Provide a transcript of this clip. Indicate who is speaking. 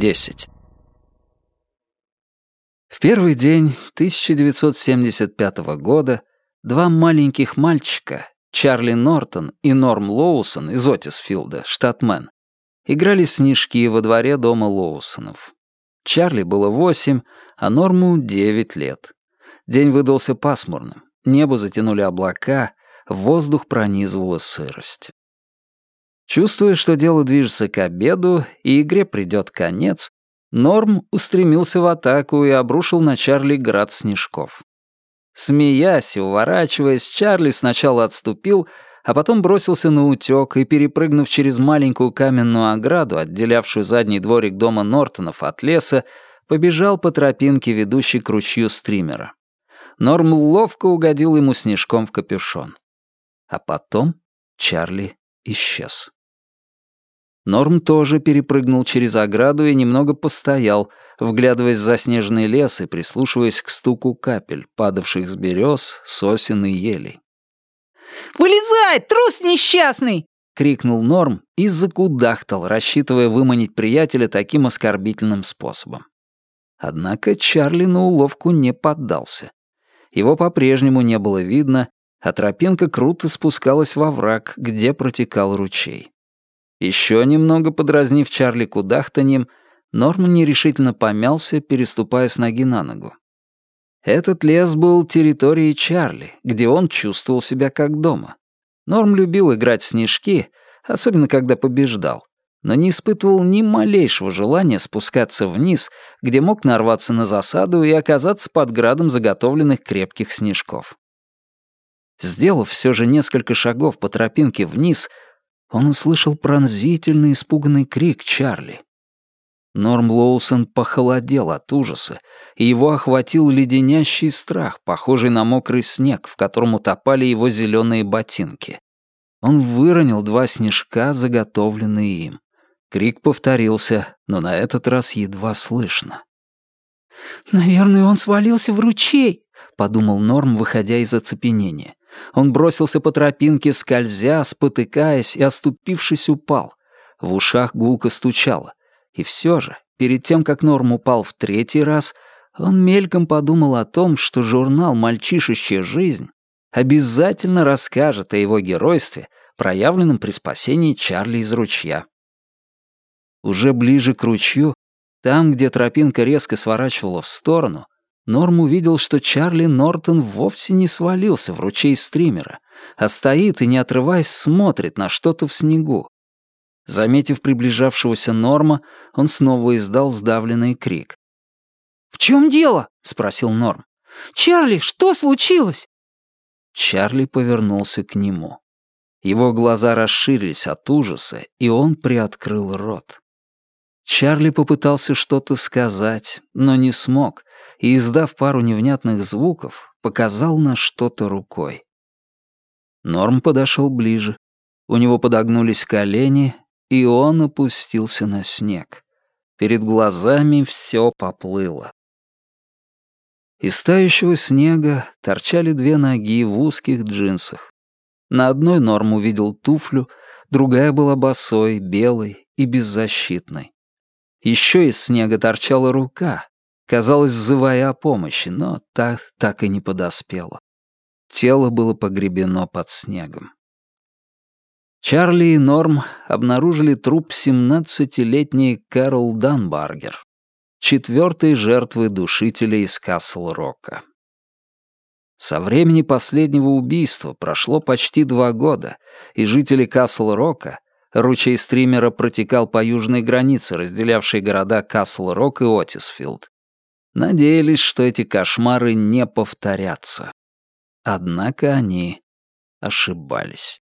Speaker 1: 10. В первый день 1975 года два маленьких мальчика, Чарли Нортон и Норм Лоусон из Отисфилда, штат Мэн, играли в снежки во дворе дома Лоусонов. Чарли было восемь, а Норму девять лет. День выдался пасмурным. Небо затянули облака, воздух пронизывала сырость. Чувствуя, что дело движется к обеду и игре придет конец, Норм устремился в атаку и обрушил на Чарли град снежков. Смеясь и уворачиваясь, Чарли сначала отступил, а потом бросился на утёк и, перепрыгнув через маленькую каменную ограду, отделявшую задний дворик дома Нортонов от леса, побежал по тропинке, ведущей к ручью стримера. Норм ловко угодил ему снежком в капюшон. А потом Чарли исчез. Норм тоже перепрыгнул через ограду и немного постоял, вглядываясь в заснеженный лес и прислушиваясь к стуку капель, падавших с берез, сосен и елей.
Speaker 2: «Вылезай, трус несчастный!»
Speaker 1: — крикнул Норм и закудахтал, рассчитывая выманить приятеля таким оскорбительным способом. Однако Чарли на уловку не поддался. Его по-прежнему не было видно, а тропинка круто спускалась во враг, где протекал ручей. Еще немного подразнив Чарли кудахтаньем, Норман нерешительно помялся, переступая с ноги на ногу. Этот лес был территорией Чарли, где он чувствовал себя как дома. Норм любил играть в снежки, особенно когда побеждал, но не испытывал ни малейшего желания спускаться вниз, где мог нарваться на засаду и оказаться под градом заготовленных крепких снежков. Сделав все же несколько шагов по тропинке вниз, он услышал пронзительный испуганный крик Чарли. Норм Лоусон похолодел от ужаса, и его охватил леденящий страх, похожий на мокрый снег, в котором утопали его зеленые ботинки. Он выронил два снежка, заготовленные им. Крик повторился, но на этот раз едва слышно.
Speaker 2: «Наверное, он свалился в ручей», —
Speaker 1: подумал Норм, выходя из оцепенения. Он бросился по тропинке, скользя, спотыкаясь и, оступившись, упал. В ушах гулко стучало. И все же, перед тем, как Норм упал в третий раз, он мельком подумал о том, что журнал «Мальчишещая жизнь» обязательно расскажет о его геройстве, проявленном при спасении Чарли из ручья. Уже ближе к ручью, там, где тропинка резко сворачивала в сторону, Норм увидел, что Чарли Нортон вовсе не свалился в ручей стримера, а стоит и, не отрываясь, смотрит на что-то в снегу. Заметив приближавшегося Норма, он снова издал сдавленный крик.
Speaker 2: «В чем дело?» — спросил Норм. «Чарли, что случилось?»
Speaker 1: Чарли повернулся к нему. Его глаза расширились от ужаса, и он приоткрыл рот. Чарли попытался что-то сказать, но не смог, и, издав пару невнятных звуков, показал на что-то рукой. Норм подошел ближе. У него подогнулись колени, и он опустился на снег. Перед глазами все поплыло. Из тающего снега торчали две ноги в узких джинсах. На одной Норм увидел туфлю, другая была босой, белой и беззащитной. Еще из снега торчала рука, казалось, взывая о помощи, но та так и не подоспела. Тело было погребено под снегом. Чарли и Норм обнаружили труп 17-летней Кэрол Данбаргер, четвертой жертвы душителя из Касл-Рока. Со времени последнего убийства прошло почти два года, и жители Касл-Рока Ручей стримера протекал по южной границе, разделявшей города Касл-Рок и Отисфилд. Надеялись, что эти кошмары не повторятся. Однако они ошибались.